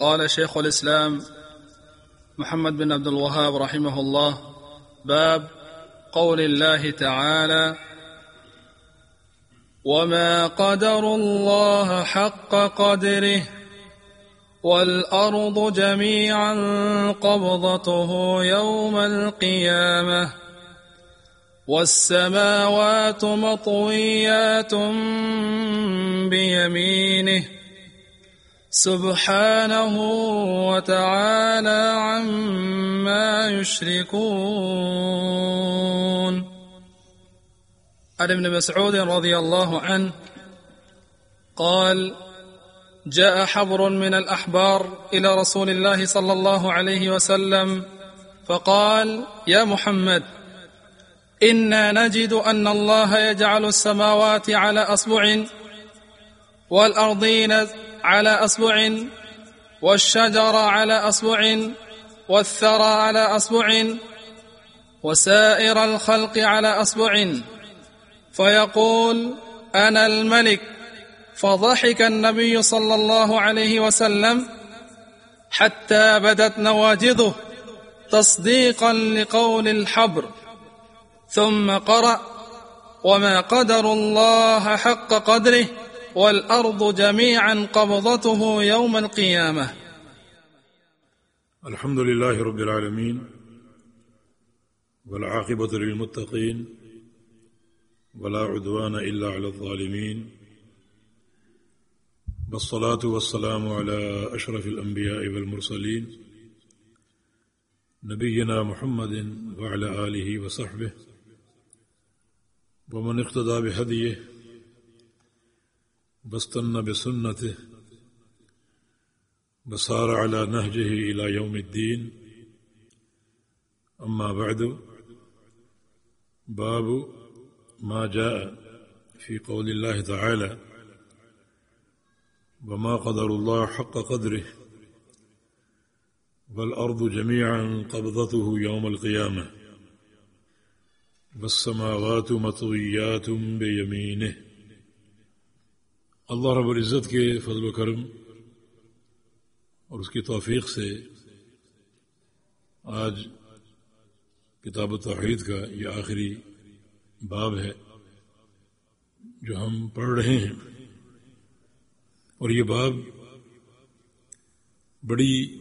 قال شيخ الإسلام محمد بن عبد الوهاب رحمه الله باب قول الله تعالى وما قدر الله حق قدره والأرض جميعا قبضته يوم القيامة والسماوات مطويات بيمينه سبحانه وتعالى عما يشركون. عن ابن مسعود رضي الله عنه قال جاء حبر من الأحبار إلى رسول الله صلى الله عليه وسلم فقال يا محمد إنا نجد أن الله يجعل السماوات على أصبع والأرضين على أصبع والشجر على أصبع والثرى على أصبع وسائر الخلق على أصبع. فيقول أنا الملك. فضحك النبي صلى الله عليه وسلم حتى بدت نواجذه تصديقا لقول الحبر. ثم قرأ وما قدر الله حق قدره والأرض جميعا قبضته يوم القيامة. الحمد لله رب العالمين والعاقبة للمتقين ولا عدوان إلا على الظالمين. والصلاة والسلام على أشرف الأنبياء والمرسلين نبينا محمد وعلى آله وصحبه. ومن اقتدى بهديه واستنى بسنته وسار على نهجه إلى يوم الدين. أما بعد باب ما جاء في قول الله تعالى وما قدر الله حق قدره والأرض جميعا قبضته يوم القيامة والسماوات مطويات بيمينه. اللہ رب العزت کے فضل و کرم اور اس کی توفیق سے آج کتاب و توحید کا یہ آخری باب ہے جو ہم پڑھ رہے ہیں اور یہ باب بڑی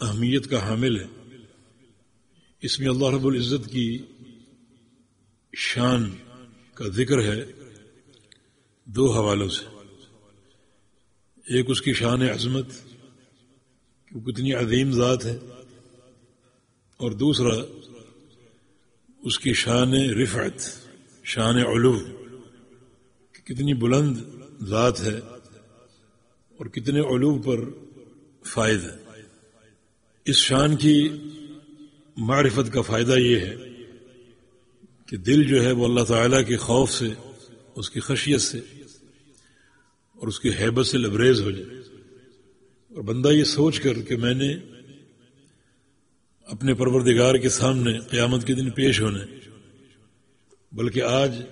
اہمیت کا حامل ہے۔ اس میں اللہ رب العزت کی شان کا ذکر ہے۔ دو حوالوں سے۔ ایک اس کی شان عظمت، کہ وہ کتنی عظیم ذات ہے۔ اور دوسرا، اس کی شان رفعت، شان علو، کہ کتنی بلند ذات ہے اور کتنے علو پر فائد ہے۔ اس شان کی معرفت کا فائدہ یہ ہے کہ دل جو ہے وہ اللہ تعالیٰ کے خوف سے اس کی خشیت سے اور اس کی حیبت سے لبریز ہو جائے۔ اور بندہ یہ سوچ کر کہ میں نے اپنے پروردگار کے سامنے قیامت کے دن پیش ہونے بلکہ آج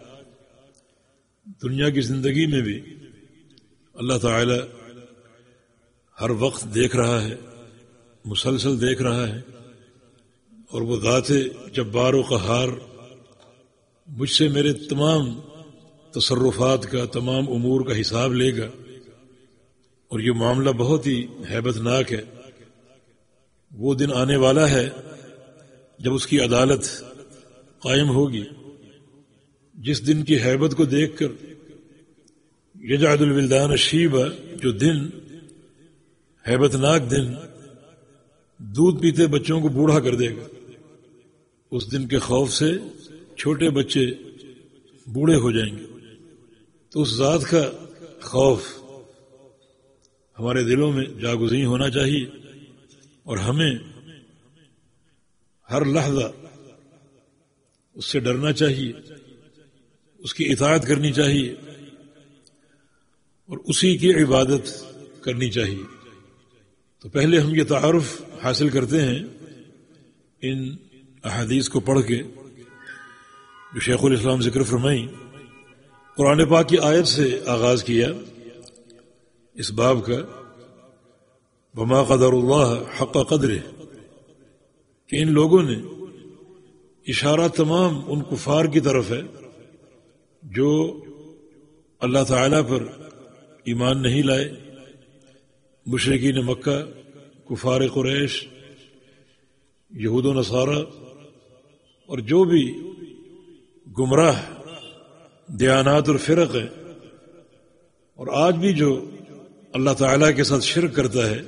دنیا کی زندگی میں بھی اللہ تعالی ہر وقت دیکھ رہا ہے، مسلسل دیکھ رہا ہے۔ اور وہ ذات جبار و قہار مجھ سے میرے تمام تصرفات کا تمام امور کا حساب لے گا۔ اور یہ معاملہ بہت ہی حیبت ناک ہے۔ وہ دن آنے والا ہے جب اس کی عدالت قائم ہوگی۔ جس دن کی حیبت کو دیکھ کر یجعد الولدان شیبہ جو دن حیبت ناک دن، دودھ پیتے بچوں کو بوڑھا کر دے گا۔ اس دن کے خوف سے چھوٹے بچے بوڑھے ہو جائیں گے۔ تو اس ذات کا خوف ہمارے دلوں میں جاگزیں ہونا چاہیے اور ہمیں ہر لحظہ اس سے ڈرنا چاہیے، اس کی اطاعت کرنی چاہیے اور اسی کی عبادت کرنی چاہیے۔ تو پہلے ہم یہ تعارف حاصل کرتے ہیں ان احادیث کو پڑھ کے جو شیخ الاسلام ذکر فرمائی قرآن پاک کی آیت سے آغاز کیا۔ اس باب کا بما قدر اللہ حق قدر کہ ان لوگوں نے اشارہ تمام ان کفار کی طرف ہے جو اللہ تعالی پر ایمان نہیں لائے۔ مشرقین مکہ، کفار قریش، یہود و نصارہ اور جو بھی گمراہ دیانات اور فرق ہے۔ اور آج بھی جو اللہ تعالیٰ کے ساتھ شرک کرتا ہے،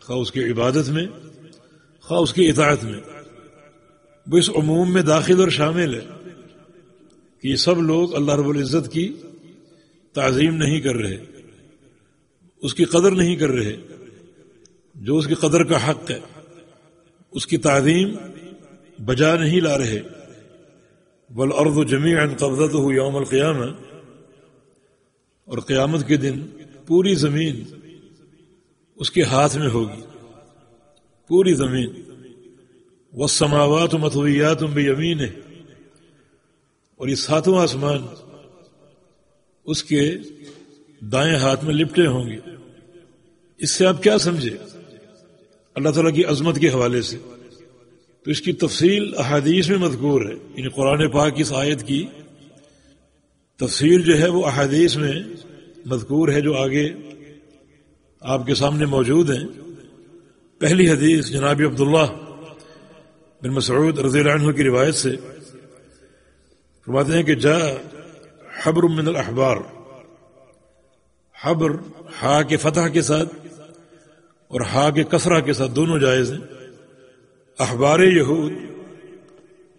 خواہ اس کی عبادت میں، خواہ اس کی اطاعت میں، وہ اس عموم میں داخل اور شامل ہے کہ یہ سب لوگ اللہ رب العزت کی تعظیم نہیں کر رہے، اس کی قدر نہیں کر رہے۔ جو اس کی قدر کا حق ہے، اس کی تعظیم بجا نہیں لا رہے۔ بل و جمی قبضت ہو یوم القیام اور قیامت کے دن پوری زمین اس کے ہاتھ میں ہوگی. پوری زمین. وہ سماوات و متویات یمین ہے اور یہ ساتواں آسمان اس کے دائیں ہاتھ میں لپٹے ہوں گے. اس سے آپ کیا سمجھے؟ اللہ تعالیٰ کی عظمت کے حوالے سے. تو اس کی تفصیل احادیث میں مذکور ہے۔ یعنی قرآن پاک کی آیت کی تفصیل جو ہے وہ احادیث میں مذکور ہے جو آگے آپ کے سامنے موجود ہیں۔ پہلی حدیث جناب عبداللہ بن مسعود رضی اللہ عنہ کی روایت سے فرماتے ہیں کہ جا حبر من الاحبار۔ حبر ہا کے فتح کے ساتھ اور ہا کے کسرہ کے ساتھ دونوں جائز ہیں۔ اخبار یہود،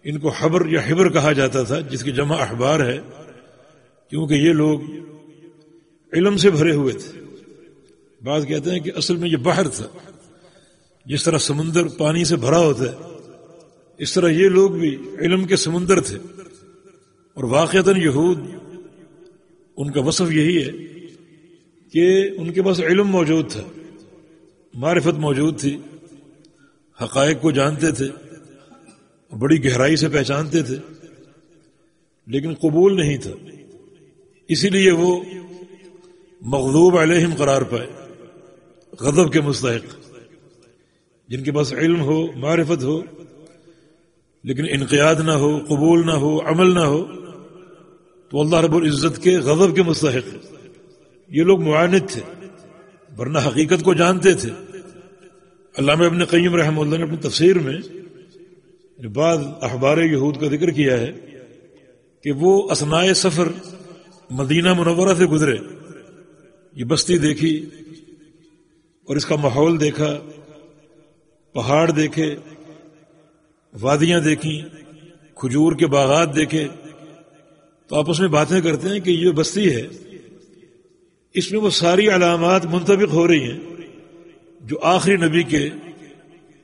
ان کو حبر یا حبر کہا جاتا تھا، جس کی جمع اخبار ہے، کیونکہ یہ لوگ علم سے بھرے ہوئے تھے۔ بعض کہتے ہیں کہ اصل میں یہ باہر تھا، جس طرح سمندر پانی سے بھرا ہوتا ہے، اس طرح یہ لوگ بھی علم کے سمندر تھے۔ اور واقعتا یہود، ان کا وصف یہی ہے کہ ان کے پاس علم موجود تھا، معرفت موجود تھی۔ حقائق کو جانتے تھے، بڑی گہرائی سے پہچانتے تھے، لیکن قبول نہیں تھا۔ اسی لیے وہ مغلوب علیہم قرار پائے، غضب کے مستحق۔ جن کے پاس علم ہو، معرفت ہو، لیکن انقیاد نہ ہو، قبول نہ ہو، عمل نہ ہو، تو اللہ رب العزت کے غضب کے مستحق۔ یہ لوگ معاند تھے، ورنہ حقیقت کو جانتے تھے۔ علامہ ابن قیم رحم اللہ نے اپنی تفسیر میں بعض اخبار یہود کا ذکر کیا ہے کہ وہ اسنائے سفر مدینہ منورہ سے گزرے، یہ بستی دیکھی اور اس کا ماحول دیکھا، پہاڑ دیکھے، وادیاں دیکھیں، کھجور کے باغات دیکھے۔ تو آپ اس میں باتیں کرتے ہیں کہ یہ بستی ہے، اس میں وہ ساری علامات منطبق ہو رہی ہیں۔ جو آخری نبی کے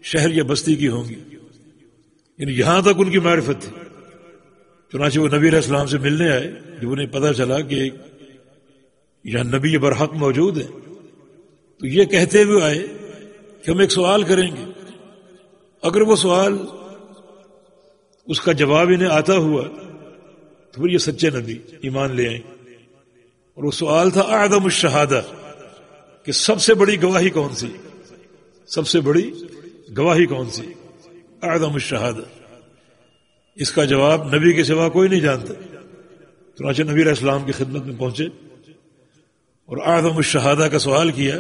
شہر یا بستی کی ہوں گی۔ یعنی یہاں تک ان کی معرفت تھی۔ چنانچہ وہ نبی علیہ السلام سے ملنے آئے، جب انہیں پتہ چلا کہ یہاں نبی برحق موجود ہے تو یہ کہتے ہوئے آئے کہ ہم ایک سوال کریں گے۔ اگر وہ سوال اس کا جواب انہیں آتا ہوا، تو پھر یہ سچے نبی ایمان لے آئیں۔ اور وہ سوال تھا آدم الشہادہ، کہ سب سے بڑی گواہی کون سی؟ سب سے بڑی گواہی کون سی؟ آدم الشہادہ اس کا جواب نبی کے سوا کوئی نہیں جانتا۔ چنانچہ نبی علیہ السلام کی خدمت میں پہنچے۔ اور آدم الشہادہ کا سوال کیا۔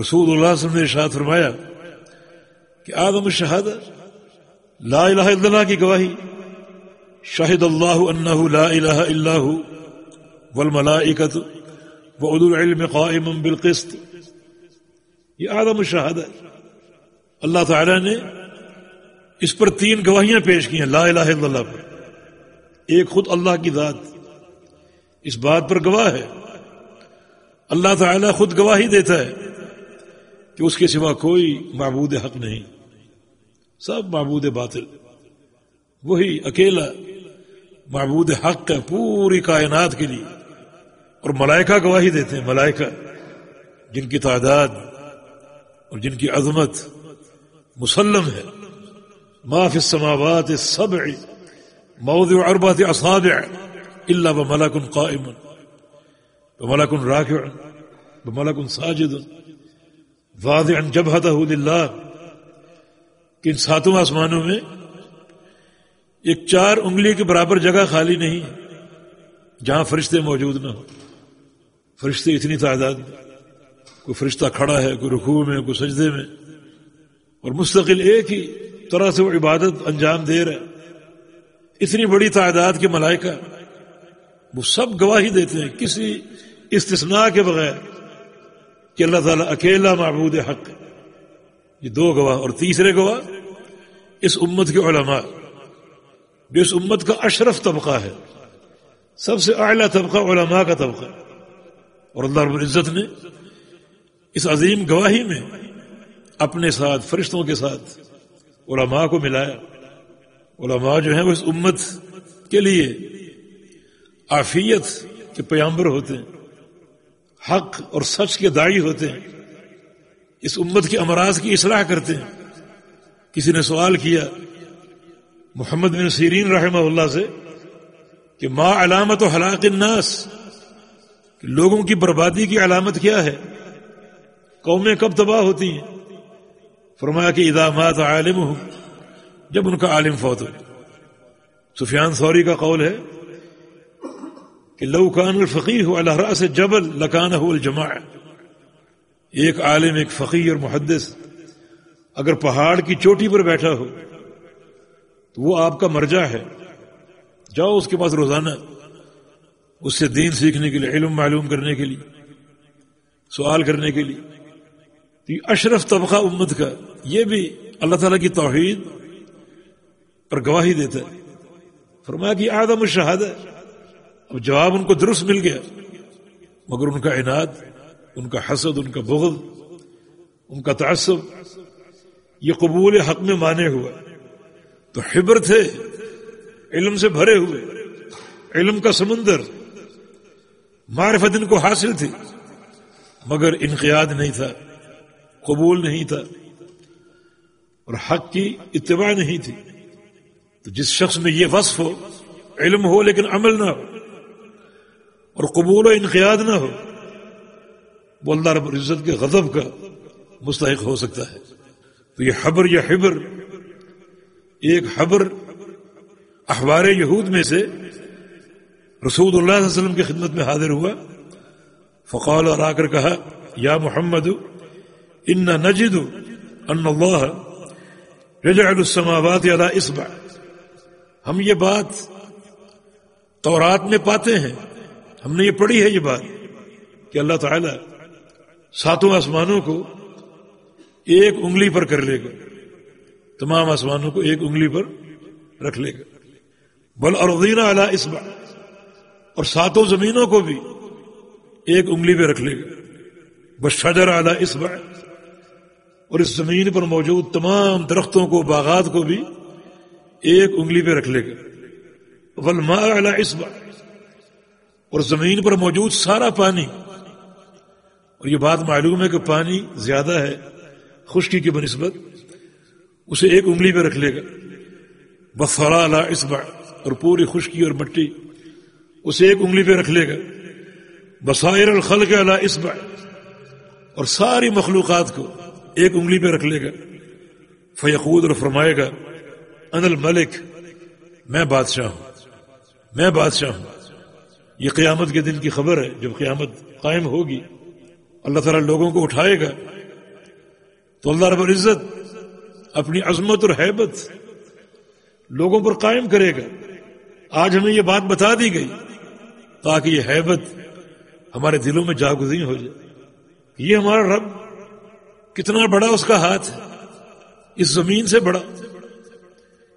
رسول اللہ صلی اللہ علیہ وسلم نے ارشاد فرمایا کہ آدم الشہادہ لا الہ الا اللہ کی گواہی۔ شاہد اللہ انہ لا الہ الا ہو۔ والملائکت وعدو العلم قائم بالقسط۔ یہ آدم الشہادہ اللہ تعالی نے اس پر تین گواہیاں پیش کی ہیں۔ لا الہ الا اللہ پر۔ ایک خود اللہ کی ذات۔ اس بات پر گواہ ہے۔ اللہ تعالی خود گواہی دیتا ہے کہ اس کے سوا کوئی معبود حق نہیں۔ سب معبود باطل۔ وہی اکیلا معبود حق ہے پوری کائنات کے لیے۔ اور ملائکہ گواہی دیتے ہیں۔ ملائکہ جن کی تعداد اور جن کی عظمت مسلم ہے معاف السماوات السبع، موضع اربعة اصابع، الا بملك قائم بملك راكع بملك ساجد واضح جب اللہ کہ ان ساتوں آسمانوں میں ایک چار انگلی کے برابر جگہ خالی نہیں، جہاں فرشتے موجود نہ ہو فرشتے اتنی تعداد میں۔ کوئی فرشتہ کھڑا ہے، کوئی رکوع میں، کوئی سجدے میں۔ اور مستقل ایک ہی طرح سے وہ عبادت انجام دے رہے اتنی بڑی تعداد کے ملائکہ وہ سب گواہی دیتے ہیں کسی استثناء کے بغیر کہ اللہ تعالیٰ اکیلا معبود حق یہ دو گواہ اور تیسرے گواہ اس امت کے علماء۔ جو اس امت کا اشرف طبقہ ہے، سب سے اعلیٰ طبقہ علماء کا طبقہ اور اللہ رب العزت نے اس عظیم گواہی میں اپنے ساتھ، فرشتوں کے ساتھ علماء کو ملایا۔ علماء جو ہیں وہ اس امت کے لیے آفیت کے پیامبر ہوتے ہیں، حق اور سچ کے دائی ہوتے ہیں۔ اس امت کے امراض کی اصلاح کرتے ہیں۔ کسی نے سوال کیا محمد بن سیرین رحمہ اللہ سے کہ ما علامت و ہلاک الناس لوگوں کی بربادی کی علامت کیا ہے؟ قومیں کب تباہ ہوتی ہیں؟ فرمایا کہ ادامات عالم ہوں جب ان کا عالم فوت ہو سفیان سوری کا قول ہے کہ لوکان الفقی ہو اللہ سے جبل لکان ہو الجماع ایک عالم، ایک فقی اور محدث، اگر پہاڑ کی چوٹی پر بیٹھا ہو، تو وہ آپ کا مرجع ہے۔ جاؤ اس کے پاس روزانہ، اس سے دین سیکھنے کے لیے، علم معلوم کرنے کے لیے، سوال کرنے کے لیے۔ تو یہ اشرف طبقہ امت کا، یہ بھی اللہ تعالیٰ کی توحید پر گواہی دیتا ہے۔ فرمایا کہ آدم الشہاد ہے۔ اب جواب ان کو درست مل گیا۔ مگر ان کا عناد، ان کا حسد، ان کا بغض، ان کا تعصب، یہ قبول حق میں مانے ہوا تو حبر تھے، علم سے بھرے ہوئے۔ علم کا سمندر، معرفت ان کو حاصل تھی۔ مگر انقیاد نہیں تھا۔ قبول نہیں تھا اور حق کی اتباع نہیں تھی۔ تو جس شخص میں یہ وصف ہو، علم ہو لیکن عمل نہ ہو اور قبول و انقیاد نہ ہو، وہ اللہ رب العزت کے غضب کا مستحق ہو سکتا ہے۔ تو یہ حبر یا حبر، ایک حبر اخبار یہود میں سے رسول اللہ علیہ وسلم کی خدمت میں حاضر ہوا۔ فقال اور آ کر کہا، یا محمد ان نجد ان اللہ رجعل السماوات على اسبع ہم یہ بات تورات میں پاتے ہیں. ہم نے یہ پڑھی ہے یہ بات کہ اللہ تعالی ساتوں آسمانوں کو ایک انگلی پر کر لے گا. تمام آسمانوں کو ایک انگلی پر رکھ لے گا. بل اردینہ اللہ اسبا اور ساتوں زمینوں کو بھی ایک انگلی پہ رکھ لے گا. بس شجر اعلی اسبا اور اس زمین پر موجود تمام درختوں کو، باغات کو بھی ایک انگلی پہ رکھ لے گا۔ ولما اعلی اسبا اور زمین پر موجود سارا پانی۔ اور یہ بات معلوم ہے کہ پانی زیادہ ہے، خشکی کی بنسبت، اسے ایک انگلی پہ رکھ لے گا۔ بفرا لا اسبع اور پوری خشکی اور مٹی اسے ایک انگلی پہ رکھ لے گا۔ بسائر الخلق لا اسبع اور ساری مخلوقات کو ایک انگلی پہ رکھ لے گا۔ فیقود اور فرمائے گا ان الملک، میں بادشاہ ہوں، میں بادشاہ ہوں۔ یہ قیامت کے دن کی خبر ہے، جب قیامت قائم ہوگی۔ اللہ تعالیٰ لوگوں کو اٹھائے گا۔ تو اللہ رب العزت اپنی عظمت اور حیبت لوگوں پر قائم کرے گا۔ آج ہمیں یہ بات بتا دی گئی تاکہ یہ حیبت ہمارے دلوں میں جاگزین ہو جائے۔ یہ ہمارا رب کتنا بڑا اس کا ہاتھ ہے؟ اس زمین سے بڑا۔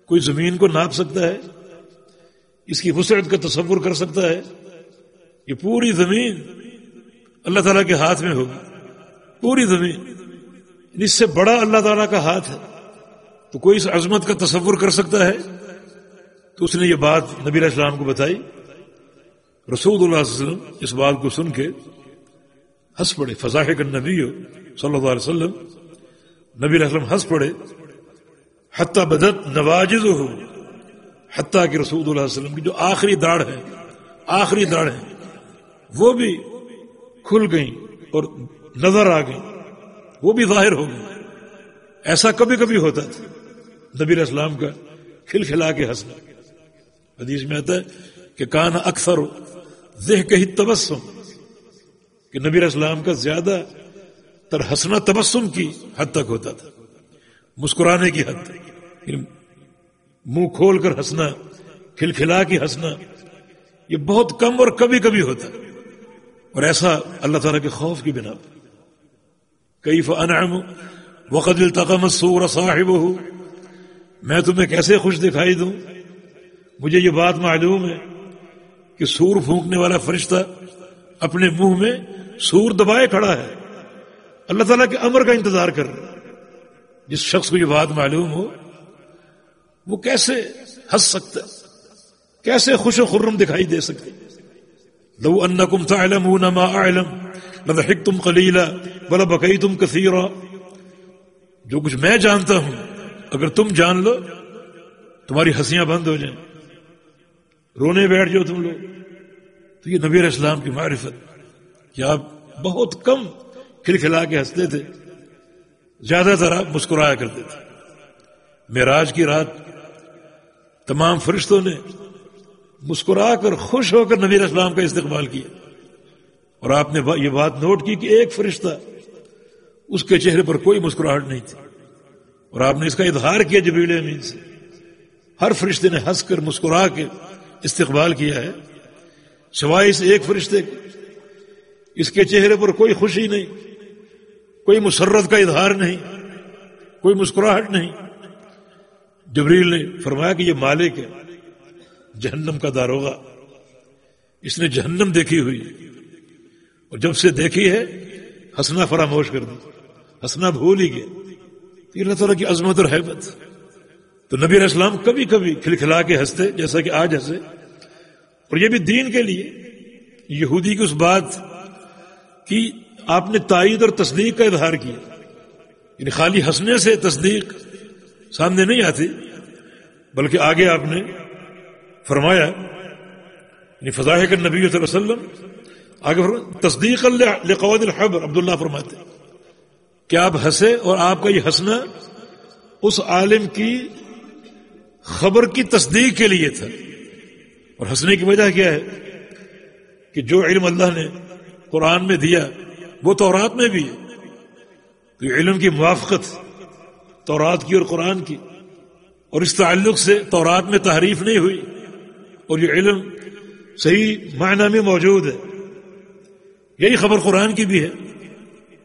کوئی زمین کو ناپ سکتا ہے؟ اس کی وسعت کا تصور کر سکتا ہے؟ یہ پوری زمین اللہ تعالیٰ کے ہاتھ میں ہوگی۔ پوری زمین۔ یعنی اس سے بڑا اللہ تعالیٰ کا ہاتھ ہے۔ تو کوئی اس عظمت کا تصور کر سکتا ہے؟ تو اس نے یہ بات نبی علیہ السلام کو بتائی۔ رسول اللہ علیہ وسلم اس بات کو سن کے ہنس پڑے۔ فضاح کا نبی ہو صلی اللہ علیہ وسلم، نبی علیہ السلم ہنس پڑے۔ حتیٰ بدت نواجز ہو حتیٰ کہ رسول اللہ علیہ وسلم کی جو آخری داڑھ ہے، آخری داڑھ ہے، وہ بھی کھل گئیں اور نظر آ گئی وہ بھی ظاہر ہو گئے ایسا کبھی کبھی ہوتا تھا۔ نبی اسلام کا کھل کھلا کے ہنسنا۔ حدیث میں آتا ہے کہ کان اکثر ذہ کہیں تبسم کہ نبی اسلام کا زیادہ تر ہنسنا تبسم کی حد تک ہوتا تھا، مسکرانے کی حد تک یعنی منہ کھول کر ہنسنا کھلکھلا کے ہنسنا یہ بہت کم اور کبھی کبھی ہوتا۔ اور ایسا اللہ تعالیٰ کے خوف کی بنا پر۔ کئی فنعم وقت التقم السور صاحبہ میں تمہیں کیسے خوش دکھائی دوں؟ مجھے یہ بات معلوم ہے کہ سور پھونکنے والا فرشتہ اپنے منہ میں سور دبائے کھڑا ہے۔ اللہ تعالیٰ کے امر کا انتظار کر۔ رہا جس شخص کو یہ بات معلوم ہو، وہ کیسے ہنس سکتا کیسے خوش و خرم دکھائی دے سکتے لو انکم تعلمون ما اعلم، لضحکتم قلیلا بلا بکیتم کثیرا۔ جو کچھ میں جانتا ہوں، اگر تم جان لو، تمہاری ہنسیاں بند ہو جائیں۔ رونے بیٹھ جاؤ تم لوگ۔ تو یہ نبی اسلام کی معرفت۔ کہ آپ بہت کم کھلکھلا کے ہنستے تھے، زیادہ تر آپ مسکرایا کرتے تھے۔ معراج کی رات تمام فرشتوں نے مسکرا کر خوش ہو کر نبی اسلام کا استقبال کیا۔ اور آپ نے یہ بات نوٹ کی کہ ایک فرشتہ اس کے چہرے پر کوئی مسکراہٹ نہیں تھی۔ اور آپ نے اس کا اظہار کیا جبریل امین سے۔ ہر فرشتے نے ہنس کر مسکرا کے استقبال کیا ہے۔ سوائے اس ایک فرشتے کے اس کے چہرے پر کوئی خوشی نہیں، کوئی مسرت کا اظہار نہیں، کوئی مسکراہٹ نہیں۔ جبریل نے فرمایا کہ یہ مالک ہے، جہنم کا داروغہ۔ اس نے جہنم دیکھی ہوئی۔ اور جب سے دیکھی ہے، ہنسنا فراموش کر دی، ہنسنا بھول ہی گیا۔ اللہ تعالیٰ کی عظمت اور حیبت۔ تو نبی علیہ السلام کبھی کبھی کھلکھلا کے ہنستے، جیسا کہ آج ہنسے۔ اور یہ بھی دین کے لیے، یہودی کی اس بات کی آپ نے تائید اور تصدیق کا اظہار کیا۔ یعنی خالی ہنسنے سے تصدیق سامنے نہیں آتی، بلکہ آگے آپ نے فرمایا یعنی فضاح کر نبی صلی اللہ علیہ وسلم، آگے تصدیق لقود الحبر، عبداللہ فرماتے کہ آپ ہنسے اور آپ کا یہ ہنسنا اس عالم کی خبر کی تصدیق کے لیے تھا۔ اور ہنسنے کی وجہ کیا ہے؟ کہ جو علم اللہ نے قرآن میں دیا، وہ تورات میں بھی ہے۔ تو علم کی موافقت تورات کی اور قرآن کی۔ اور اس تعلق سے تورات میں تحریف نہیں ہوئی۔ اور یہ علم صحیح معنی میں موجود ہے۔ یہی خبر قرآن کی بھی ہے۔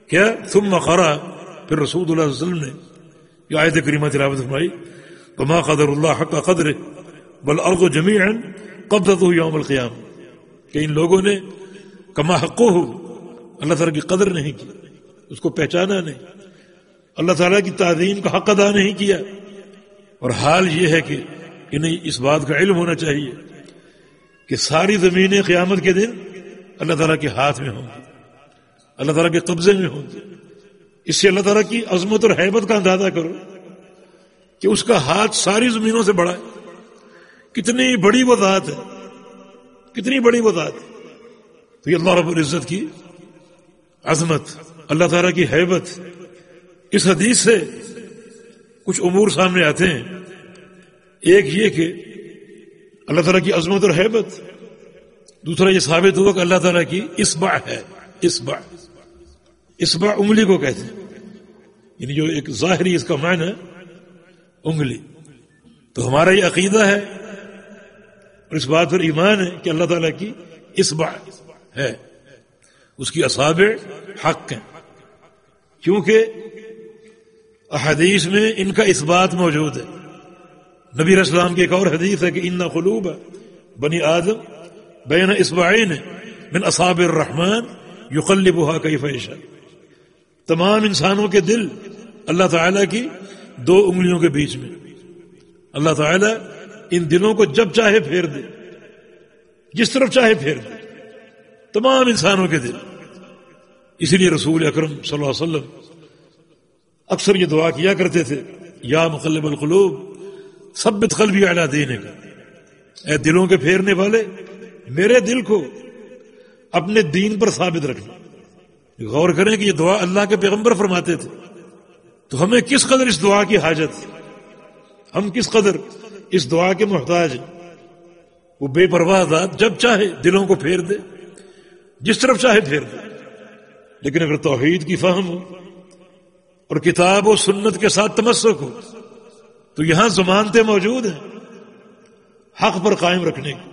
کیا؟ تم مخرا پھر رسول اللہ علیہ وسلم نے یہ آیت کریمہ تلاوت فرمائی۔ بما قدر اللہ حق کا قدر بل ارغ و جمی قبض یوم القیام کہ ان لوگوں نے کما حق ہو اللہ تعالیٰ کی قدر نہیں کی، اس کو پہچانا نہیں۔ اللہ تعالیٰ کی تعظیم کا حق ادا نہیں کیا۔ اور حال یہ ہے کہ انہیں اس بات کا علم ہونا چاہیے کہ ساری زمینیں قیامت کے دن اللہ تعالیٰ کے ہاتھ میں ہوں گی، اللہ تعالیٰ کے قبضے میں ہوں گی۔ اس سے اللہ تعالیٰ کی عظمت اور حیبت کا اندازہ کرو کہ اس کا ہاتھ ساری زمینوں سے بڑا ہے۔ کتنی بڑی وہ ذات ہے، کتنی بڑی وہ ذات ہے۔ تو یہ اللہ رب العزت کی عظمت، اللہ تعالیٰ کی حیبت۔ اس حدیث سے کچھ امور سامنے آتے ہیں۔ ایک یہ کہ اللہ تعالیٰ کی عظمت اور حیبت۔ دوسرا یہ ثابت ہوا کہ اللہ تعالیٰ کی اسبع ہے اسبع اسبع انگلی کو کہتے ہیں۔ یعنی جو ایک ظاہری اس کا معنی ہے، انگلی۔ تو ہمارا یہ عقیدہ ہے اور اس بات پر ایمان ہے کہ اللہ تعالیٰ کی اسبع ہے۔ اس کی اصاب حق ہیں۔ کیونکہ احادیث میں ان کا اس بات موجود ہے۔ نبی اسلام کی ایک اور حدیث ہے کہ ان قلوب بنی آدم بین اسبعین من اصاب الرحمن یقلبها کیف یشاء۔ تمام انسانوں کے دل اللہ تعالی کی دو انگلیوں کے بیچ میں۔ اللہ تعالی ان دلوں کو جب چاہے پھیر دے۔ جس طرف چاہے پھیر دے۔ تمام انسانوں کے دل۔ اسی لیے رسول اکرم صلی اللہ علیہ وسلم اکثر یہ دعا کیا کرتے تھے، یا مقلب القلوب سبت قلبی اعلیٰ دینے کا اے دلوں کے پھیرنے والے، میرے دل کو اپنے دین پر ثابت رکھنا غور کریں کہ یہ دعا اللہ کے پیغمبر فرماتے تھے۔ تو ہمیں کس قدر اس دعا کی حاجت؟ ہم کس قدر اس دعا کے محتاج ہیں؟ وہ بے پرواہ ذات جب چاہے دلوں کو پھیر دے۔ جس طرف چاہے پھیر دے لیکن اگر توحید کی فہم ہو اور کتاب و سنت کے ساتھ تمسک ہو، تو یہاں زمانتے موجود ہیں حق پر قائم رکھنے کی۔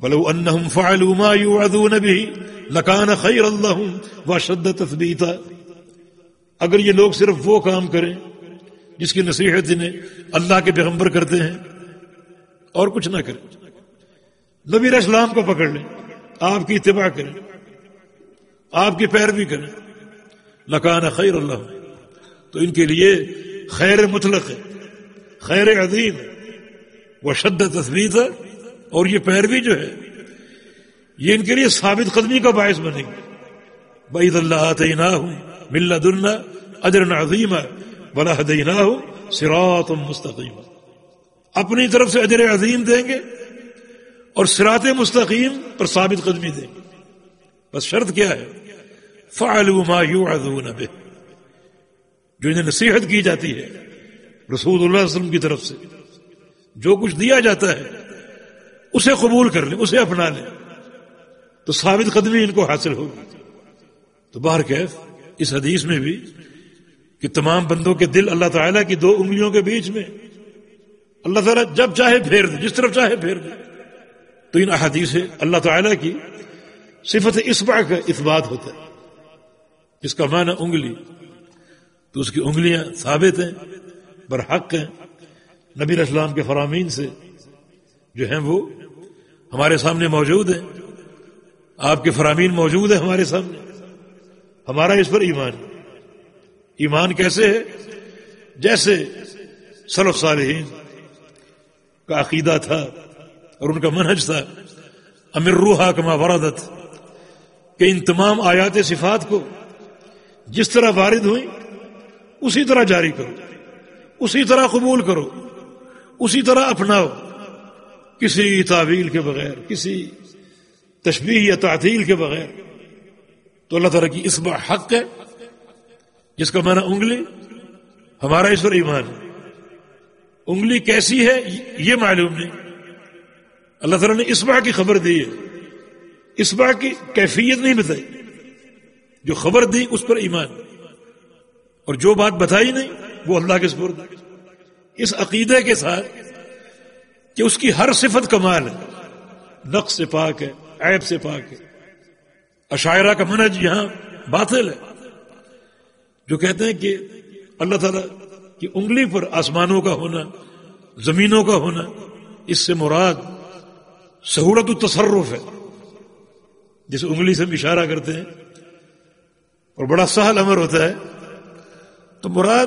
بلو انہم فعلوا ما یوعدون بھی لکان خیر اللہ و شد تثبیتا۔ اگر یہ لوگ صرف وہ کام کریں جس کی نصیحت جنہیں اللہ کے پیغمبر کرتے ہیں اور کچھ نہ کریں۔ نبی اسلام کو پکڑ لیں۔ آپ کی اتباع کریں، آپ کی پیروی کریں۔ لکان خیر اللہ۔ تو ان کے لیے خیر مطلق ہے، خیر عظیم ہے۔ وہ شد تصویر ہے۔ اور یہ پیروی جو ہے، یہ ان کے لیے ثابت قدمی کا باعث بنے گی۔ بعید اللہ تعینہ ہوں مل دلنا اجر عظیم بلا دینا ہوں سرات مستقیم اپنی طرف سے اجر عظیم دیں گے اور سرات مستقیم پر ثابت قدمی دیں بس شرط کیا ہے؟ فعلوا ما یوعظون به۔ جو انہیں نصیحت کی جاتی ہے رسول اللہ علیہ وسلم کی طرف سے، جو کچھ دیا جاتا ہے، اسے قبول کر لیں، اسے اپنا لیں۔ تو ثابت قدمی ان کو حاصل ہوگی۔ تو باہر کیف، اس حدیث میں بھی کہ تمام بندوں کے دل اللہ تعالیٰ کی دو انگلیوں کے بیچ میں اللہ تعالیٰ جب چاہے پھیر دے، جس طرف چاہے پھیر دے۔ تو ان احادیث سے اللہ تعالیٰ کی صفت اسبا کا اثبات ہوتا ہے۔ اس کا معنی انگلی۔ تو اس کی انگلیاں ثابت ہیں، برحق ہیں۔ نبی اسلام کے فرامین سے جو ہیں وہ ہمارے سامنے موجود ہیں۔ آپ کے فرامین موجود ہیں ہمارے سامنے۔ ہمارا اس پر ایمان ایمان کیسے ہے؟ جیسے سلف صالحین کا عقیدہ تھا۔ اور ان کا منہج تھا، امر روحا کما وردت، کہ ان تمام آیات صفات کو جس طرح وارد ہوئی، اسی طرح جاری کرو، اسی طرح قبول کرو، اسی طرح اپناؤ، کسی تعویل کے بغیر، کسی تشبیح یا تعطیل کے بغیر۔ تو اللہ تعالیٰ کی اس بار حق ہے، جس کا معنی انگلی، ہمارا اس پر ایمان ہے۔ انگلی کیسی ہے، یہ معلوم نہیں۔ اللہ تعالیٰ نے اسبا کی خبر دی ہے۔ اسبا کی کیفیت نہیں بتائی۔ جو خبر دی اس پر ایمان۔ اور جو بات بتائی نہیں، وہ اللہ کے سپرد۔ اس عقیدے کے ساتھ کہ اس کی ہر صفت کمال ہے۔ نقص سے پاک ہے، عیب سے پاک ہے۔ عشاعرہ کا منج یہاں باطل ہے۔ جو کہتے ہیں کہ اللہ تعالی کی انگلی پر آسمانوں کا ہونا، زمینوں کا ہونا، اس سے مراد سہولت التصرف ہے۔ جس انگلی سے ہم اشارہ کرتے ہیں۔ اور بڑا سہل امر ہوتا ہے۔ تو مراد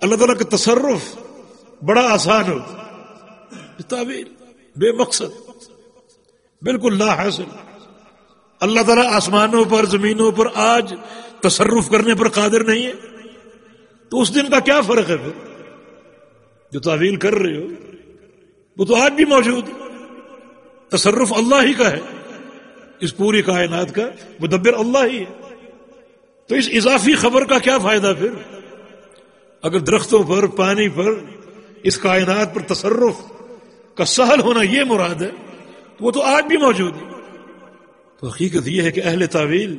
اللہ تعالیٰ کا تصرف بڑا آسان ہو۔ تعبیر بے مقصد، بالکل لا حاصل۔ اللہ تعالیٰ آسمانوں پر، زمینوں پر آج تصرف کرنے پر قادر نہیں ہے۔ تو اس دن کا کیا فرق ہے پھر؟ جو تعویل کر رہے ہو، وہ تو آج بھی موجود تصرف اللہ ہی کا ہے۔ اس پوری کائنات کا مدبر اللہ ہی ہے۔ تو اس اضافی خبر کا کیا فائدہ پھر؟ اگر درختوں پر، پانی پر، اس کائنات پر تصرف کا سہل ہونا یہ مراد ہے، تو وہ تو آج بھی موجود ہے۔ تو حقیقت یہ ہے کہ اہل تعویل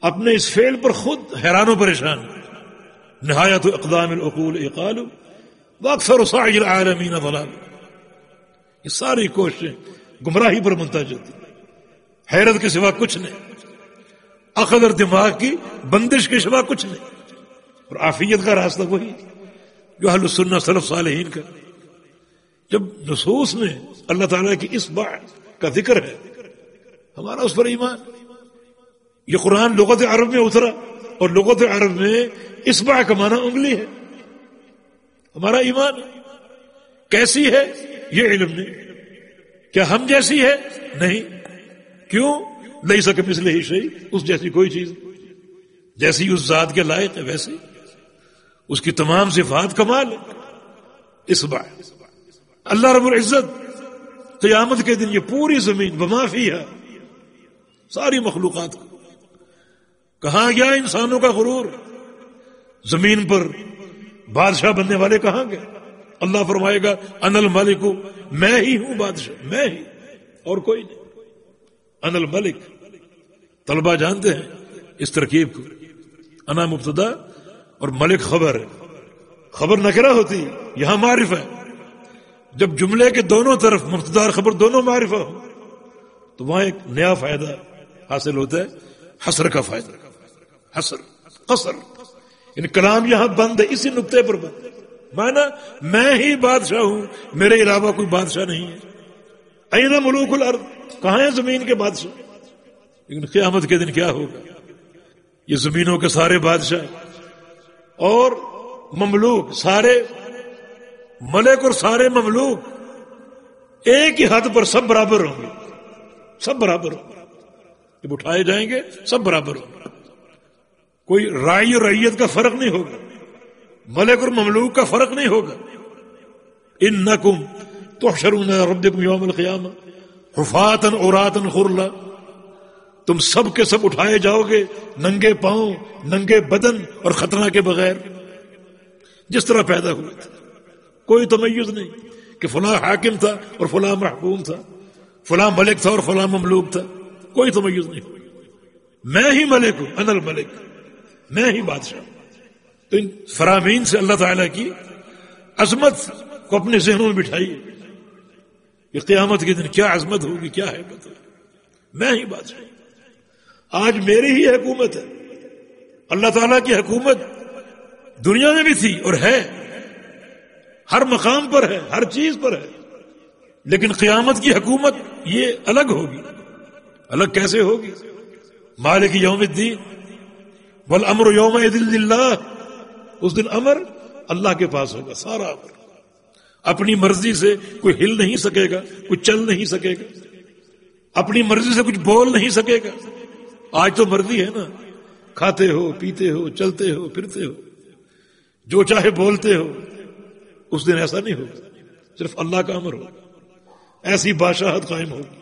اپنے اس فعل پر خود حیران و پریشان نہایت اقدام العقول اقال اکثر العالمین ضلال۔ یہ ساری کوششیں گمراہی پر منتج ہوتی حیرت کے سوا کچھ نہیں۔ عقل اور دماغ کی بندش کے سوا کچھ نہیں۔ اور آفیت کا راستہ وہی جو حل سننا صرف صالحین کا۔ جب نصوص میں اللہ تعالیٰ کی اس بات کا ذکر ہے، ہمارا اس پر ایمان۔ یہ قرآن لغت عرب میں اترا اور لغت عرب میں اس بات کا معنی انگلی ہے۔ ہمارا ایمان کیسی ہے؟ یہ علم نہیں۔ کیا ہم جیسی ہے نہیں۔ کیوں؟ نہیں سکے مسلے ہی صحیح اس جیسی کوئی چیز۔ جیسی اس ذات کے لائق ہے، ویسی۔ اس کی تمام صفات کمال ہے۔ اس بار۔ اللہ رب العزت قیامت کے دن یہ پوری زمین بمافی ہے۔ ساری مخلوقات کو۔ کہاں گیا انسانوں کا غرور؟ زمین پر بادشاہ بننے والے کہاں گئے؟ اللہ فرمائے گا، انل ملک میں ہی ہوں بادشاہ، میں ہی۔ اور کوئی نہیں۔ انل ملک، طلبہ جانتے ہیں اس ترکیب کو۔ انا مبتدا اور ملک خبر ہے۔ خبر نکرا ہوتی، یہاں معرف ہے۔ جب جملے کے دونوں طرف مبتدا خبر دونوں معرفہ ہو، تو وہاں ایک نیا فائدہ حاصل ہوتا ہے حسر کا فائدہ۔ حسر قصر۔ ان کلام یہاں بند ہے، اسی نقطے پر بند۔ مانا میں ہی بادشاہ ہوں، میرے علاوہ کوئی بادشاہ نہیں ہے۔ این ملوک الارض، کہاں ہے زمین کے بادشاہ؟ لیکن قیامت کے دن کیا ہوگا؟ یہ زمینوں کے سارے بادشاہ اور مملوک، سارے ملک اور سارے مملوک ایک ہی حد پر سب برابر ہوں گے۔ سب برابر ہوں گے۔ جب اٹھائے جائیں گے، سب برابر ہوں گے۔ کوئی رائی اور ریت کا فرق نہیں ہوگا۔ ملک اور مملوک کا فرق نہیں ہوگا۔ ان نقم تو شرون رب یوم القیام حفاطن اوراتن خرلا۔ تم سب کے سب اٹھائے جاؤ گے ننگے پاؤں، ننگے بدن اور خطرہ کے بغیر۔ جس طرح پیدا ہوئے تھے۔ کوئی تمیز نہیں کہ فلاں حاکم تھا اور فلاں محکوم تھا۔ فلاں ملک تھا اور فلاں مملوک تھا۔ کوئی تمیز نہیں۔ میں ہی ملک ہوں انل ملک میں ہی بادشاہ ہوں۔ تو ان فرامین سے اللہ تعالی کی عظمت کو اپنے ذہنوں میں بٹھائیے کہ قیامت کے دن کیا عظمت ہوگی، کیا ہے بتا میں ہی بادشاہ آج میری ہی حکومت ہے۔ اللہ تعالیٰ کی حکومت دنیا میں بھی تھی اور ہے۔ ہر مقام پر ہے، ہر چیز پر ہے۔ لیکن قیامت کی حکومت یہ الگ ہوگی۔ الگ کیسے ہوگی؟ مالک یوم الدین، والامر یوم اللہ اس دن امر اللہ کے پاس ہوگا، سارا امر۔ اپنی مرضی سے کوئی ہل نہیں سکے گا، کوئی چل نہیں سکے گا۔ اپنی مرضی سے کچھ بول نہیں سکے گا۔ آج تو مرضی ہے نا۔ کھاتے ہو، پیتے ہو، چلتے ہو، پھرتے ہو۔ جو چاہے بولتے ہو۔ اس دن ایسا نہیں ہوگا۔ صرف اللہ کا امر ہوگا۔ ایسی بادشاہت قائم ہوگی۔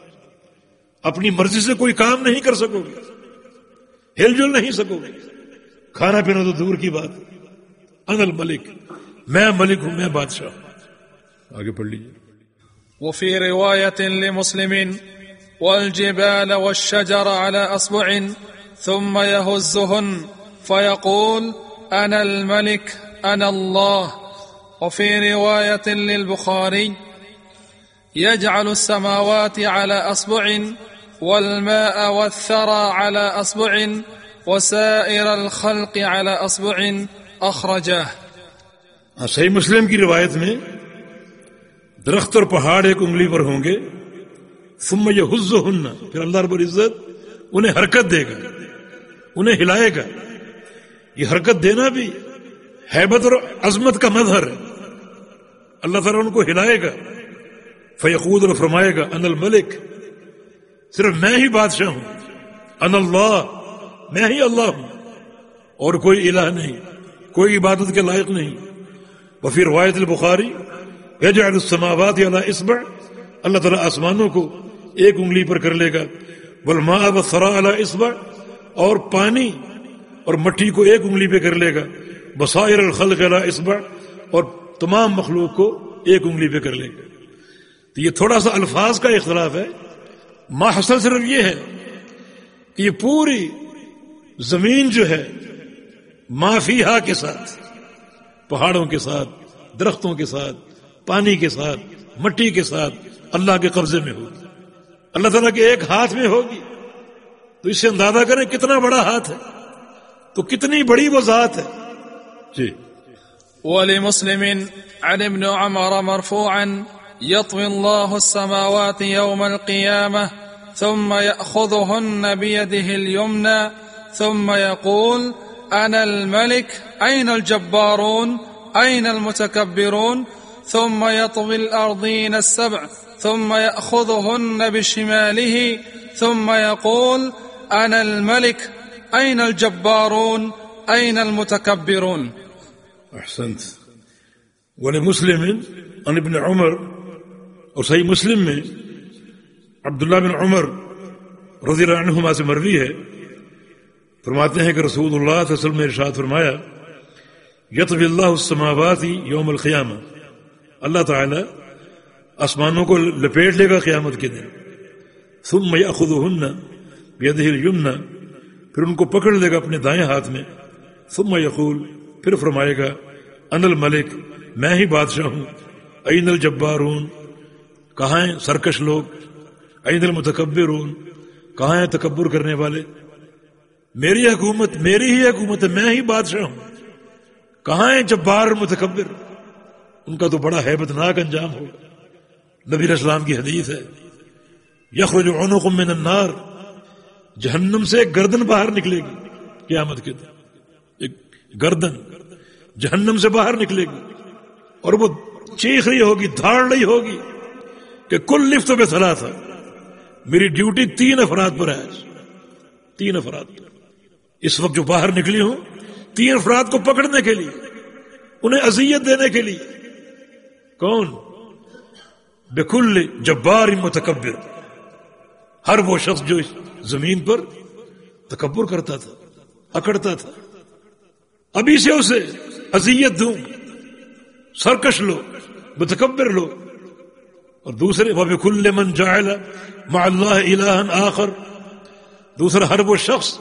اپنی مرضی سے کوئی کام نہیں کر سکو گے۔ ہل جل نہیں سکو گے۔ کھانا پینا تو دور کی بات۔ ملک میں ملک ہوں میں بادشاہ ہوں آگے پڑھ لیجیے وفي رواية لمسلم والجبال والشجر على أصبع ثم يهزهن فيقول أنا الملك أنا الله. وفي رواية للبخاري يجعل السماوات على أصبع والماء والثرى على أصبع وسائر الخلق على أصبع. اخرجہ۔ صحیح مسلم کی روایت میں درخت اور پہاڑ ایک انگلی پر ہوں گے۔ ثم یہ حز ہن پھر اللہ رب العزت انہیں حرکت دے گا، انہیں ہلائے گا۔ یہ حرکت دینا بھی حیبت اور عظمت کا مظہر ہے۔ اللہ تعالیٰ ان کو ہلائے گا۔ فیقود اور فرمائے گا ان الملک۔ صرف میں ہی بادشاہ ہوں۔ ان اللہ، میں ہی اللہ ہوں۔ اور کوئی الہ نہیں۔ کوئی عبادت کے لائق نہیں۔ وفی روایت البخاری یجعل السماوات علی اسبع اللہ تعالیٰ آسمانوں کو ایک انگلی پر کر لے گا۔ والماء والثرى علی اسبع اور پانی اور مٹی کو ایک انگلی پہ کر لے گا۔ بصائر الخلق علی اسبع اور تمام مخلوق کو ایک انگلی پہ کر لے گا۔ تو یہ تھوڑا سا الفاظ کا اختلاف ہے۔ ما حصل صرف یہ ہے کہ یہ پوری زمین جو ہے مافیہ کے ساتھ، پہاڑوں کے ساتھ، درختوں کے ساتھ، پانی کے ساتھ، مٹی کے ساتھ اللہ کے قبضے میں ہوگی اللہ تعالیٰ کے ایک ہاتھ میں ہوگی۔ تو اس سے اندازہ کریں کتنا بڑا ہاتھ ہے۔ تو کتنی بڑی وہ ذات ہے۔ جی۔ ولمسلم عن ابن عمر مرفوعا يطوي الله السماوات يوم القيامة ثم يأخذهن بيده اليمنى ثم يقول أنا الملك أين الجبارون؟ أين المتكبرون؟ ثم يطوي الأرضين السبع ثم يأخذهن بشماله ثم يقول أنا الملك أين الجبارون؟ أين المتكبرون؟ أحسنت. ولمسلم عن ابن عمر اور صحیح مسلم میں عبداللہ بن عمر رضی اللہ عنہما سے مروی ہے فرماتے ہیں کہ رسول اللہ صلی اللہ علیہ وسلم نے ارشاد فرمایا یتب اللہ السماواتی یوم القیام اللہ تعالی آسمانوں کو لپیٹ لے گا قیامت کے دن۔ ثم یاخذہن بیدہ الیمنى پھر ان کو پکڑ لے گا اپنے دائیں ہاتھ میں۔ ثم یقول، پھر فرمائے گا ان الملک، میں ہی بادشاہ ہوں۔ این الجبارون۔ کہاں ہیں سرکش لوگ؟ این المتکبرون۔ کہاں ہیں تکبر کرنے والے؟ میری حکومت، میری ہی حکومت ہے، میں ہی بادشاہ ہوں۔ کہاں ہیں جب بار متکبر؟ ان کا تو بڑا حیبت ناک انجام ہوگا نبی اسلام کی حدیث ہے، یخرج عنقم من النار، جہنم سے ایک گردن باہر نکلے گی۔ قیامت کے دن ایک گردن جہنم سے باہر نکلے گی۔ اور وہ چیخ رہی ہوگی، دھاڑ رہی ہوگی کہ کل لفت پہ سلا تھا۔ میری ڈیوٹی تین افراد پر ہے۔ تین افراد پر۔ اس وقت جو باہر نکلی ہوں، تین افراد کو پکڑنے کے لیے، انہیں اذیت دینے کے لیے۔ کون؟ بےکل جبار متکبر۔ ہر وہ شخص جو اس زمین پر تکبر کرتا تھا، اکڑتا تھا۔ ابھی سے اسے اذیت دوں۔ سرکش لو، متکبر لو۔ اور دوسرے وہ بکل من جائل مع اللہ الہ آخر۔ دوسرا، ہر وہ شخص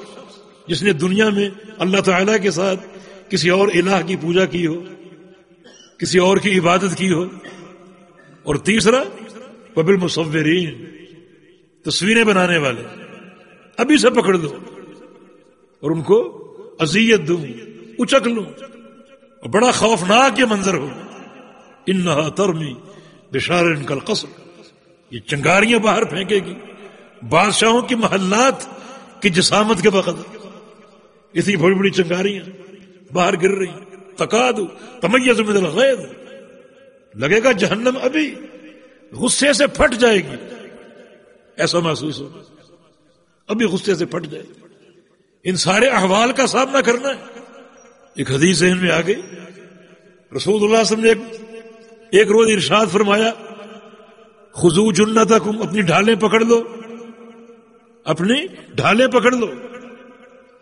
جس نے دنیا میں اللہ تعالی کے ساتھ کسی اور الہ کی پوجا کی ہو، کسی اور کی عبادت کی ہو۔ اور تیسرا پبل مصورین تصویریں بنانے والے۔ ابھی سے پکڑ دو اور ان کو اذیت دوں، اچک لوں۔ اور بڑا خوفناک یہ منظر ہو۔ ان ترمی بشار ان کل قصر یہ چنگاریاں باہر پھینکے گی۔ بادشاہوں کی محلات کی جسامت کے وقت اتنی بڑی بڑی چنگاریاں باہر گر رہی تکا تمیز میں الغید لگے گا جہنم ابھی غصے سے پھٹ جائے گی۔ ایسا محسوس ہوگا ابھی غصے سے پھٹ جائے۔ گی ان سارے احوال کا سامنا کرنا ہے۔ ایک حدیث ذہن میں آ گئی۔ رسول اللہ وسلم نے ایک روز ارشاد فرمایا خزو جنہ تک اپنی ڈھالیں پکڑ لو۔ اپنی ڈھالیں پکڑ لو۔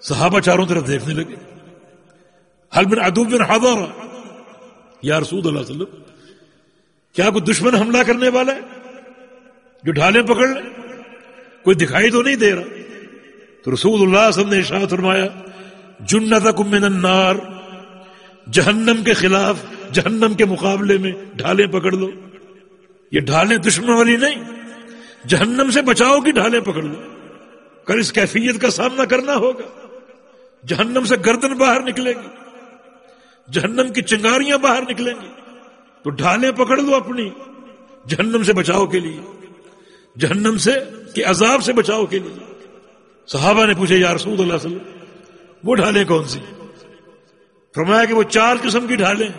صحابہ چاروں طرف دیکھنے لگے۔ حل بن ادوب بن حضر یا رسول اللہ علیہ وسلم، کیا کوئی دشمن حملہ کرنے والا ہے؟ جو ڈھالے پکڑ لے۔ کوئی دکھائی تو نہیں دے رہا۔ تو رسول اللہ صلی اللہ علیہ وسلم نے اشاعت فرمایا جنت من النار، جہنم کے خلاف، جہنم کے مقابلے میں ڈھالیں پکڑ لو۔ یہ ڈھالیں دشمن والی نہیں، جہنم سے بچاؤ کی ڈھالیں پکڑ لو۔ کل اس کیفیت کا سامنا کرنا ہوگا۔ جہنم سے گردن باہر نکلے گی۔ جہنم کی چنگاریاں باہر نکلیں گی۔ تو ڈھالیں پکڑ لو اپنی جہنم سے بچاؤ کے لیے۔ جہنم سے کہ عذاب سے بچاؤ کے لیے۔ صحابہ نے پوچھے یا رسول اللہ علیہ وسلم، وہ ڈھالیں کون سی؟ فرمایا کہ وہ چار قسم کی ڈھالیں۔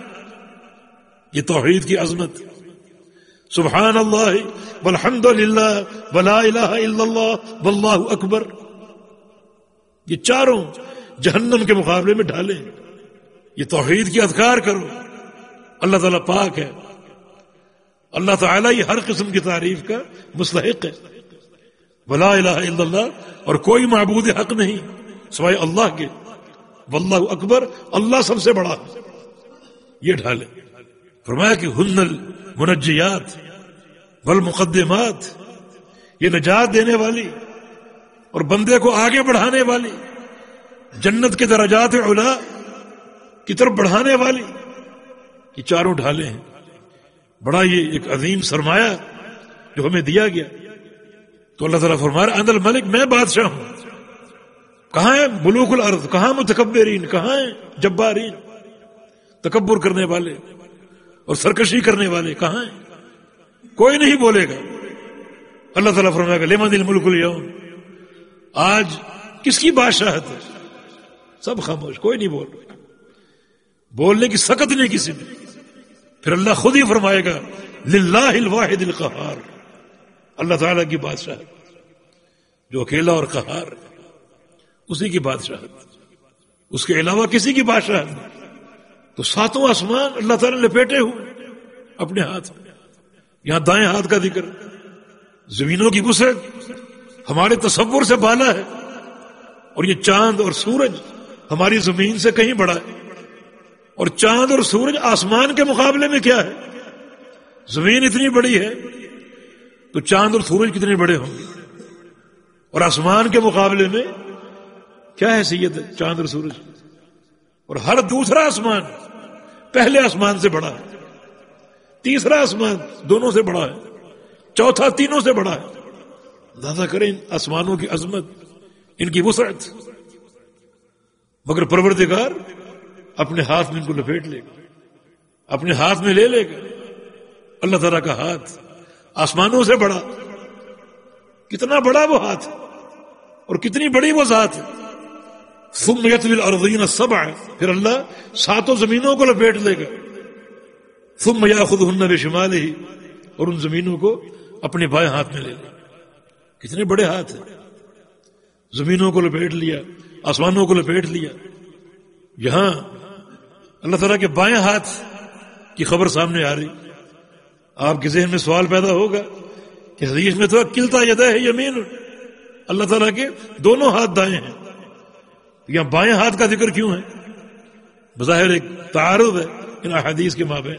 یہ توحید کی عظمت۔ سبحان اللہ والحمد للہ ولا الہ الا اللہ، واللہ اکبر۔ یہ چاروں جہنم کے مقابلے میں ڈھالے یہ توحید کی اذکار کرو۔ اللہ تعالیٰ پاک ہے۔ اللہ تعالیٰ یہ ہر قسم کی تعریف کا مستحق ہے۔ ولا الہ الا اللہ اور کوئی معبود حق نہیں، سوائے اللہ کے۔ واللہ اکبر، اللہ سب سے بڑا۔ یہ ڈھالے فرمایا کہ ہن المنجیات والمقدمات، یہ نجات دینے والی اور بندے کو آگے بڑھانے والی۔ جنت کے درجات علا کی طرف بڑھانے والی یہ چاروں ڈھالے ہیں۔ بڑا یہ ایک عظیم سرمایہ جو ہمیں دیا گیا۔ تو اللہ تعالیٰ فرمایا اندر ملک میں بادشاہ ہوں۔ کہاں ہے ملوک الارض، کہاں متکبرین؟ کہاں ہیں جبارین؟ تکبر کرنے والے اور سرکشی کرنے والے کہاں ہیں؟ کوئی نہیں بولے گا۔ اللہ تعالیٰ فرمائے گا لیمن دل ملک اليوم؟ آج کس کی بادشاہت ہے؟ سب خاموش، کوئی نہیں بول رہا۔ بولنے کی سکت نہیں کسی نے پھر اللہ خود ہی فرمائے گا، للہ الواحد القہار۔ اللہ تعالی کی بادشاہ۔ جو اکیلا اور قہار۔ اسی کی بادشاہ۔ اس کے علاوہ کسی کی بادشاہ تو ساتوں آسمان اللہ تعالی لپیٹے ہوئے۔ اپنے ہاتھ۔ میں یہاں دائیں ہاتھ کا ذکر۔ زمینوں کی وسعت ہمارے تصور سے بالا ہے۔ اور یہ چاند اور سورج۔ ہماری زمین سے کہیں بڑا ہے اور چاند اور سورج آسمان کے مقابلے میں کیا ہے؟ زمین اتنی بڑی ہے تو چاند اور سورج کتنے بڑے ہوں گے؟ اور آسمان کے مقابلے میں کیا حیثیت ہے چاند اور سورج؟ اور ہر دوسرا آسمان پہلے آسمان سے بڑا ہے، تیسرا آسمان دونوں سے بڑا ہے، چوتھا تینوں سے بڑا ہے۔ اندازہ کریں ان آسمانوں کی عظمت، ان کی وسعت مگر پروردگار اپنے ہاتھ میں ان کو لپیٹ لے گا، اپنے ہاتھ میں لے لے گا۔ اللہ تعالیٰ کا ہاتھ آسمانوں سے بڑا، کتنا بڑا وہ ہاتھ اور کتنی بڑی وہ ذات ہے۔ ثم يطوي الارضين السبع، پھر اللہ ساتوں زمینوں کو لپیٹ لے گا۔ ثم ياخذهن بشماله اور ان زمینوں کو اپنے بائیں ہاتھ میں لے لے۔ کتنے بڑے ہاتھ ہیں۔ زمینوں کو لپیٹ لیا۔ آسمانوں کو لپیٹ لیا۔ یہاں اللہ تعالیٰ کے بائیں ہاتھ کی خبر سامنے آ رہی۔ آپ کے ذہن میں سوال پیدا ہوگا کہ حدیث میں تو کلتا یدا ہے یمین۔ اللہ تعالیٰ کے دونوں ہاتھ دائیں ہیں۔ یہاں بائیں ہاتھ کا ذکر کیوں ہے؟ بظاہر ایک تعارف ہے ان حدیث کے مابین۔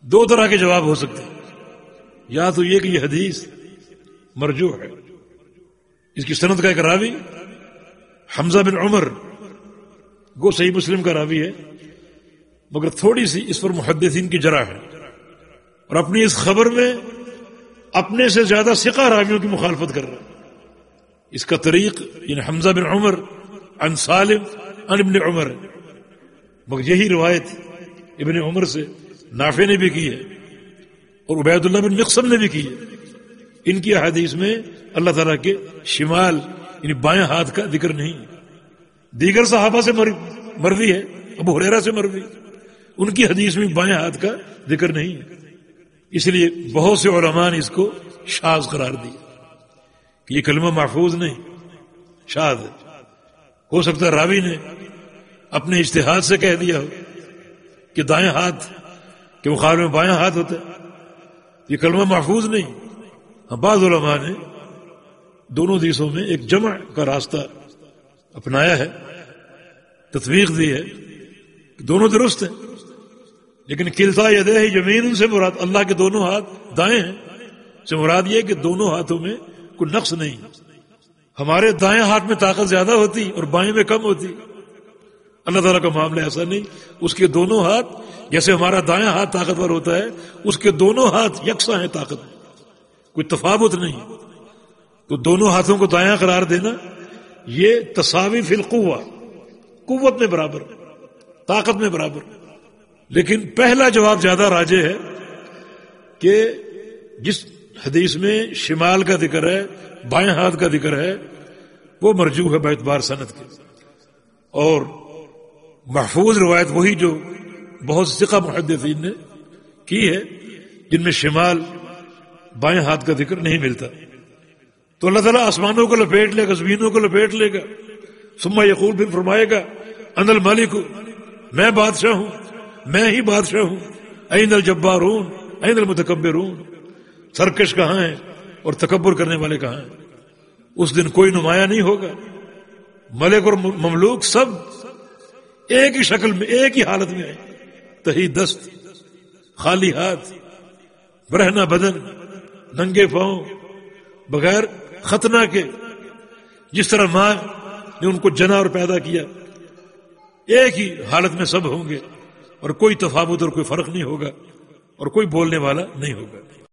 دو طرح کے جواب ہو سکتے ہیں۔ یا تو یہ کہ یہ حدیث مرجو ہے۔ اس کی صنعت کا ایک راوی حمزہ بن عمر گو صحیح مسلم کا راوی ہے، مگر تھوڑی سی اس پر محدثین کی جرا ہے۔ اور اپنی اس خبر میں اپنے سے زیادہ سکا راویوں کی مخالفت کر رہا ہے اس کا طریق یعنی حمزہ بن عمر ان سالم ان ابن عمر۔ مگر یہی روایت ابن عمر سے نافع نے بھی کی ہے اور عبید اللہ بن مقسم نے بھی کی ہے۔ ان کی احادیث میں اللہ تعالیٰ کے شمال یعنی بائیں ہاتھ کا ذکر نہیں۔ دیگر صحابہ سے مروی ہے، ابو حریرا سے مروی۔ ان کی حدیث میں بائیں ہاتھ کا ذکر نہیں۔ ہے اس لیے بہت سے علماء نے اس کو شاز قرار دیا کہ یہ کلمہ محفوظ نہیں شاد ہو سکتا راوی نے اپنے اشتہاد سے کہہ دیا ہو کہ دائیں ہاتھ کے مقابلے میں بائیں ہاتھ ہوتا ہے۔ یہ کلمہ محفوظ نہیں۔ ہاں، بعض علماء نے دونوں دیسوں میں ایک جمع کا راستہ اپنایا ہے تصویر دی ہے کہ دونوں درست ہیں، لیکن کلتا یہ دے زمین ان سے مراد اللہ کے دونوں ہاتھ دائیں ہیں، سے مراد یہ کہ دونوں ہاتھوں میں کوئی نقص نہیں۔ ہمارے دائیں ہاتھ میں طاقت زیادہ ہوتی اور بائیں میں کم ہوتی۔ اللہ تعالیٰ کا معاملہ ایسا نہیں، اس کے دونوں ہاتھ، جیسے ہمارا دائیں ہاتھ طاقتور ہوتا ہے، اس کے دونوں ہاتھ یکساں ہیں طاقت۔ کوئی تفاوت نہیں۔ تو دونوں ہاتھوں کو دائیں قرار دینا، یہ تصاوی فی قوت میں برابر، طاقت میں برابر۔ لیکن پہلا جواب زیادہ راجے ہے کہ جس حدیث میں شمال کا ذکر ہے، بائیں ہاتھ کا ذکر ہے، وہ مرجو ہے بیت بار صنعت کے۔ اور محفوظ روایت وہی جو بہت سکھا محدثین نے کی ہے، جن میں شمال بائیں ہاتھ کا ذکر نہیں ملتا۔ تو اللہ تعالیٰ آسمانوں کو لپیٹ لے گا، زمینوں کو لپیٹ لے گا۔ سما یقول پھر فرمائے گا اندل مالک میں بادشاہ ہوں، میں ہی بادشاہ ہوں۔ عین الجبار ہوں عین المتکبر ہوں سرکش کہاں ہے اور تکبر کرنے والے کہاں ہیں؟ اس دن کوئی نمایاں نہیں ہوگا۔ ملک اور مملوک سب ایک ہی شکل میں، ایک ہی حالت میں آئے تہی دست، خالی ہاتھ برہنا بدن، ننگے پاؤں۔ بغیر ختنہ کے جس طرح ماں نے ان کو جنا اور پیدا کیا، ایک ہی حالت میں سب ہوں گے اور کوئی تفاوت اور کوئی فرق نہیں ہوگا اور کوئی بولنے والا نہیں ہوگا۔